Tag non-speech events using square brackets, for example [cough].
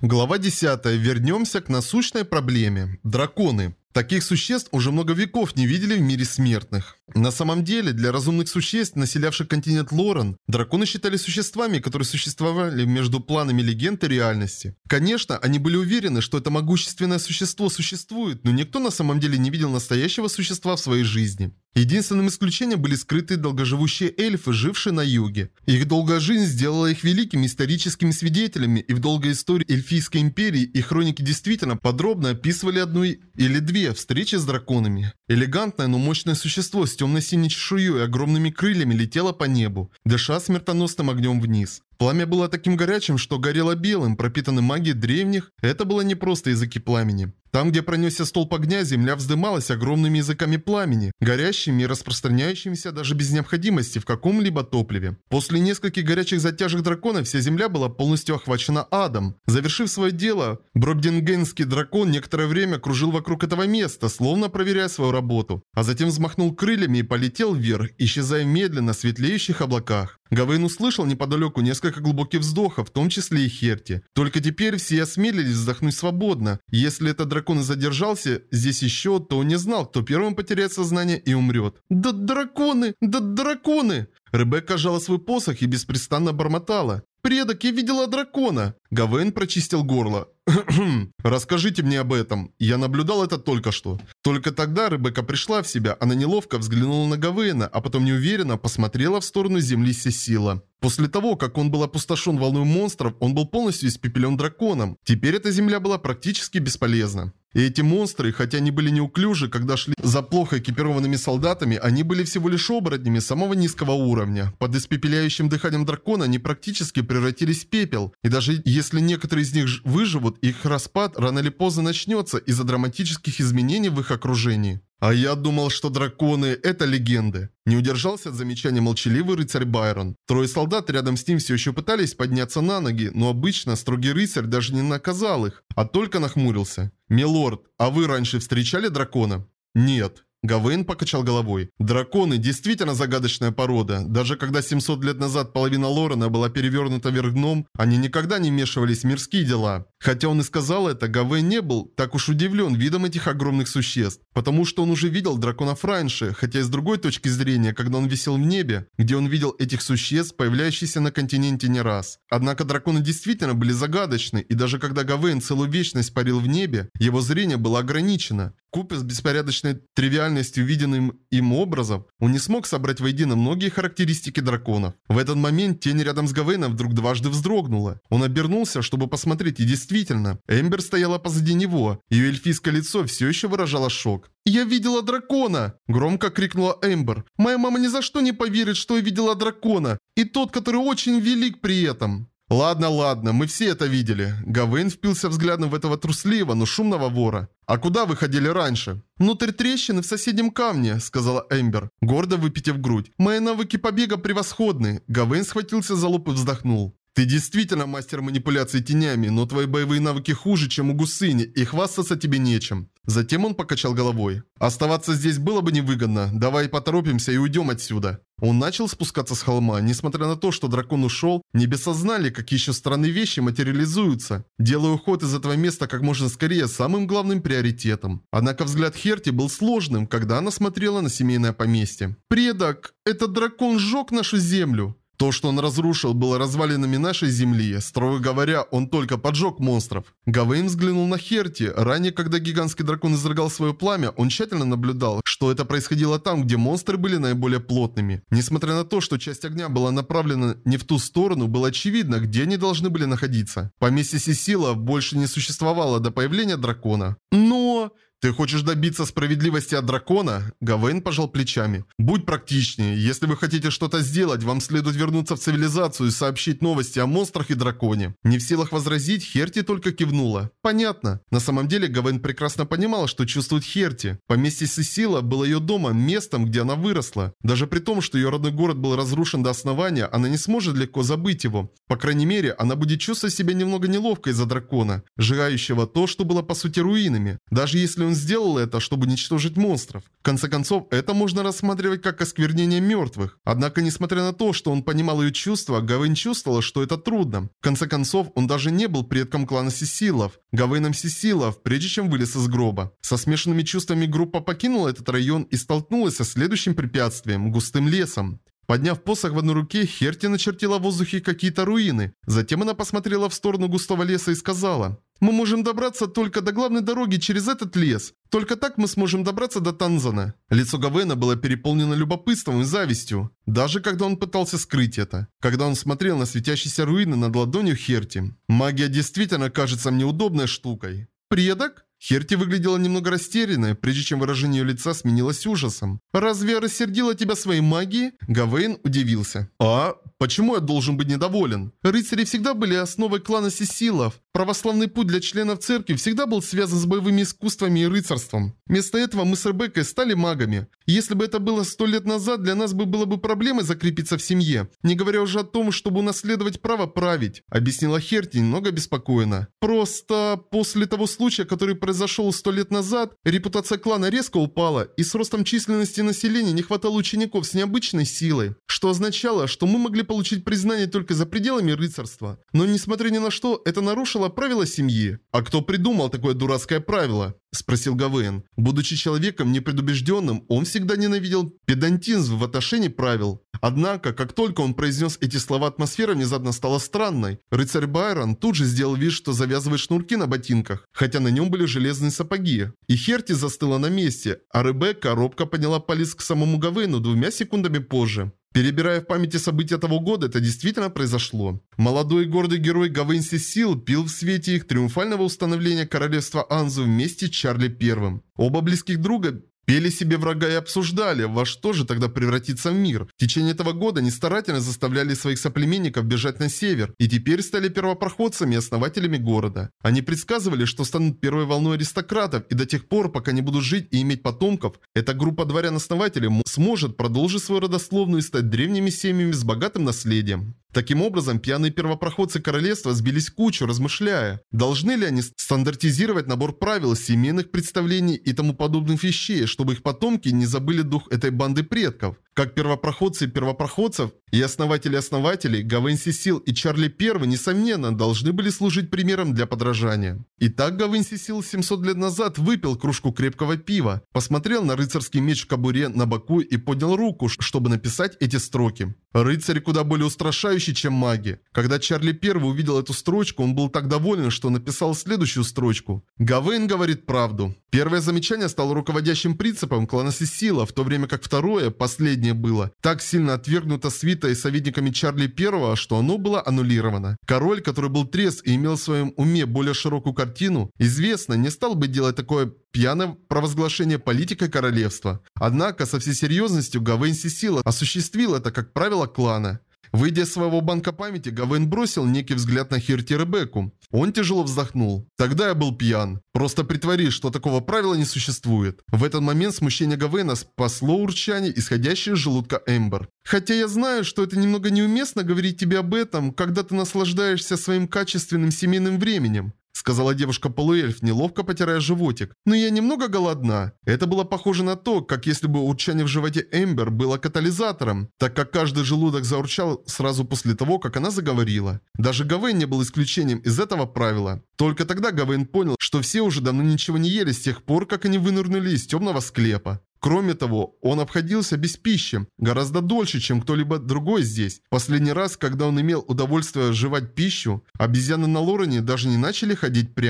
Глава 10. Вернемся к насущной проблеме. Драконы. Таких существ уже много веков не видели в мире смертных. На самом деле, для разумных существ, населявших континент Лорен, драконы считали существами, которые существовали между планами легенд и реальности. Конечно, они были уверены, что это могущественное существо существует, но никто на самом деле не видел настоящего существа в своей жизни. Единственным исключением были скрытые долгоживущие эльфы, жившие на юге. Их долгая жизнь сделала их великими историческими свидетелями, и в долгой истории эльфийской империи и хроники действительно подробно описывали одну или две встречи с драконами. Элегантное, но мощное существо с темно-синей чешуей и огромными крыльями летело по небу, дыша смертоносным огнем вниз. Пламя было таким горячим, что горело белым, пропитанным магией древних. Это было не просто языки пламени. Там, где пронесся столб огня, земля вздымалась огромными языками пламени, горящими и распространяющимися даже без необходимости в каком-либо топливе. После нескольких горячих затяжек дракона вся земля была полностью охвачена адом. Завершив свое дело, Брокдингенский дракон некоторое время кружил вокруг этого места, словно проверяя свою работу, а затем взмахнул крыльями и полетел вверх, исчезая в медленно светлеющих облаках. Гавейн услышал неподалеку несколько глубоких вздохов, в том числе и Херти. Только теперь все осмелились вздохнуть свободно. Если этот дракон задержался здесь еще, то он не знал, кто первым потеряет сознание и умрет. «Да драконы! Да драконы!» Ребекка жала свой посох и беспрестанно бормотала. «Предок, я видела дракона!» Гавейн прочистил горло. [clears throat] «Расскажите мне об этом. Я наблюдал это только что». Только тогда Ребекка пришла в себя. Она неловко взглянула на Гавейна, а потом неуверенно посмотрела в сторону земли Сесила. После того, как он был опустошен волной монстров, он был полностью испепелен драконом. Теперь эта земля была практически бесполезна. И эти монстры, хотя они были неуклюжи, когда шли за плохо экипированными солдатами, они были всего лишь оборотнями самого низкого уровня. Под испепеляющим дыханием дракона они практически превратились в пепел. И даже если некоторые из них выживут, их распад рано или поздно начнется из-за драматических изменений в их окружении. А я думал, что драконы – это легенды. Не удержался от замечания молчаливый рыцарь Байрон. Трое солдат рядом с ним все еще пытались подняться на ноги, но обычно строгий рыцарь даже не наказал их, а только нахмурился. «Милорд, а вы раньше встречали дракона?» «Нет». Гавейн покачал головой. Драконы действительно загадочная порода. Даже когда 700 лет назад половина Лорена была перевернута вверх дном, они никогда не вмешивались в мирские дела. Хотя он и сказал это, Гавейн не был так уж удивлен видом этих огромных существ. Потому что он уже видел драконов раньше, хотя и с другой точки зрения, когда он висел в небе, где он видел этих существ, появляющихся на континенте не раз. Однако драконы действительно были загадочны, и даже когда Гавейн целую вечность парил в небе, его зрение было ограничено. Купе с беспорядочной тривиальностью виденным им образом, он не смог собрать воедино многие характеристики драконов. В этот момент тень рядом с Гавейном вдруг дважды вздрогнула. Он обернулся, чтобы посмотреть, и действительно, Эмбер стояла позади него. Ее эльфийское лицо все еще выражало шок. «Я видела дракона!» – громко крикнула Эмбер. «Моя мама ни за что не поверит, что я видела дракона! И тот, который очень велик при этом!» «Ладно, ладно, мы все это видели». Гавейн впился взглядом в этого трусливого, но шумного вора. «А куда вы ходили раньше?» «Внутрь трещины в соседнем камне», — сказала Эмбер, гордо выпитив грудь. «Мои навыки побега превосходны». Гавейн схватился за лоб и вздохнул. Ты действительно мастер манипуляций тенями, но твои боевые навыки хуже, чем у Гусыни, и хвастаться тебе нечем. Затем он покачал головой. Оставаться здесь было бы невыгодно. Давай поторопимся и уйдем отсюда. Он начал спускаться с холма. Несмотря на то, что дракон ушел, небеса знали, какие еще странные вещи материализуются, делая уход из этого места как можно скорее самым главным приоритетом. Однако взгляд Херти был сложным, когда она смотрела на семейное поместье. «Предок, этот дракон сжег нашу землю!» То, что он разрушил, было развалинами нашей земли. Строго говоря, он только поджег монстров. Гавейн взглянул на Херти. Ранее, когда гигантский дракон изрыгал свое пламя, он тщательно наблюдал, что это происходило там, где монстры были наиболее плотными. Несмотря на то, что часть огня была направлена не в ту сторону, было очевидно, где они должны были находиться. Поместье Сесила больше не существовало до появления дракона. Но... «Ты хочешь добиться справедливости от дракона?» Гавейн пожал плечами. «Будь практичнее. Если вы хотите что-то сделать, вам следует вернуться в цивилизацию и сообщить новости о монстрах и драконе». Не в силах возразить, Херти только кивнула. «Понятно». На самом деле Гавейн прекрасно понимал, что чувствует Херти. Поместье Сесила было ее домом, местом, где она выросла. Даже при том, что ее родной город был разрушен до основания, она не сможет легко забыть его. По крайней мере, она будет чувствовать себя немного неловко из-за дракона, сжигающего то, что было по сути руинами. Даже если он сделал это, чтобы уничтожить монстров. В конце концов, это можно рассматривать как осквернение мертвых. Однако, несмотря на то, что он понимал ее чувства, Гавейн чувствовала, что это трудно. В конце концов, он даже не был предком клана Сисилов. Гавейном Сисилов, прежде чем вылез из гроба. Со смешанными чувствами группа покинула этот район и столкнулась со следующим препятствием – густым лесом. Подняв посох в одной руке, Херти начертила в воздухе какие-то руины. Затем она посмотрела в сторону густого леса и сказала, «Мы можем добраться только до главной дороги через этот лес. Только так мы сможем добраться до Танзана». Лицо Гавена было переполнено любопытством и завистью, даже когда он пытался скрыть это. Когда он смотрел на светящиеся руины над ладонью Херти. Магия действительно кажется мне удобной штукой. «Предок?» Херти выглядела немного растерянной, прежде чем выражение ее лица сменилось ужасом. «Разве я рассердила тебя своей магией?» Гавейн удивился. «А? Почему я должен быть недоволен? Рыцари всегда были основой клана Сесилов. Православный путь для членов церкви всегда был связан с боевыми искусствами и рыцарством. Вместо этого мы с Ребеккой стали магами. Если бы это было сто лет назад, для нас бы было бы проблемой закрепиться в семье, не говоря уже о том, чтобы унаследовать право править», объяснила Херти немного беспокоенно. «Просто после того случая, который произошел сто лет назад, репутация клана резко упала, и с ростом численности населения не хватало учеников с необычной силой, что означало, что мы могли получить признание только за пределами рыцарства. Но несмотря ни на что, это нарушило правила семьи. А кто придумал такое дурацкое правило? Спросил Гавейн. Будучи человеком непредубежденным, он всегда ненавидел педантизм в отношении правил. Однако, как только он произнес эти слова, атмосфера внезапно стала странной. Рыцарь Байрон тут же сделал вид, что завязывает шнурки на ботинках, хотя на нем были железные сапоги. И Херти застыла на месте, а Ребекка робко подняла палец к самому Гавейну двумя секундами позже. Перебирая в памяти события того года, это действительно произошло. Молодой и гордый герой Гавейнси Сил пил в свете их триумфального установления королевства Анзу вместе с Чарли Первым. Оба близких друга Пели себе врага и обсуждали, во что же тогда превратится в мир. В течение этого года они старательно заставляли своих соплеменников бежать на север, и теперь стали первопроходцами и основателями города. Они предсказывали, что станут первой волной аристократов, и до тех пор, пока не будут жить и иметь потомков, эта группа дворян-основателей сможет продолжить свою родословную и стать древними семьями с богатым наследием. Таким образом, пьяные первопроходцы королевства сбились в кучу, размышляя, должны ли они стандартизировать набор правил, семейных представлений и тому подобных вещей, чтобы их потомки не забыли дух этой банды предков. Как первопроходцы первопроходцев и основатели основателей, Гавенси Сил и Чарли Первый, несомненно, должны были служить примером для подражания. Итак, Гавенси Сил 700 лет назад выпил кружку крепкого пива, посмотрел на рыцарский меч в кобуре на боку и поднял руку, чтобы написать эти строки. Рыцари куда более устрашающий, чем маги. Когда Чарли Первый увидел эту строчку, он был так доволен, что написал следующую строчку. Гавейн говорит правду. Первое замечание стало руководящим принципом клана Сисила, в то время как второе, последнее было, так сильно отвергнуто свитой советниками Чарли Первого, что оно было аннулировано. Король, который был трезв и имел в своем уме более широкую картину, известно, не стал бы делать такое пьяное провозглашение политикой королевства. Однако, со всей серьезностью, Гавейн Сисила осуществил это как правило клана. Выйдя из своего банка памяти, Гавейн бросил некий взгляд на Хирти Ребекку. Он тяжело вздохнул. Тогда я был пьян. Просто притворись, что такого правила не существует. В этот момент смущение Гавейна спасло урчание, исходящее из желудка Эмбер. Хотя я знаю, что это немного неуместно говорить тебе об этом, когда ты наслаждаешься своим качественным семейным временем сказала девушка-полуэльф, неловко потирая животик. «Но я немного голодна». Это было похоже на то, как если бы урчание в животе Эмбер было катализатором, так как каждый желудок заурчал сразу после того, как она заговорила. Даже Гавейн не был исключением из этого правила. Только тогда Гавейн понял, что все уже давно ничего не ели с тех пор, как они вынырнули из темного склепа. Кроме того, он обходился без пищи, гораздо дольше, чем кто-либо другой здесь. Последний раз, когда он имел удовольствие жевать пищу, обезьяны на Лорене даже не начали ходить прямо.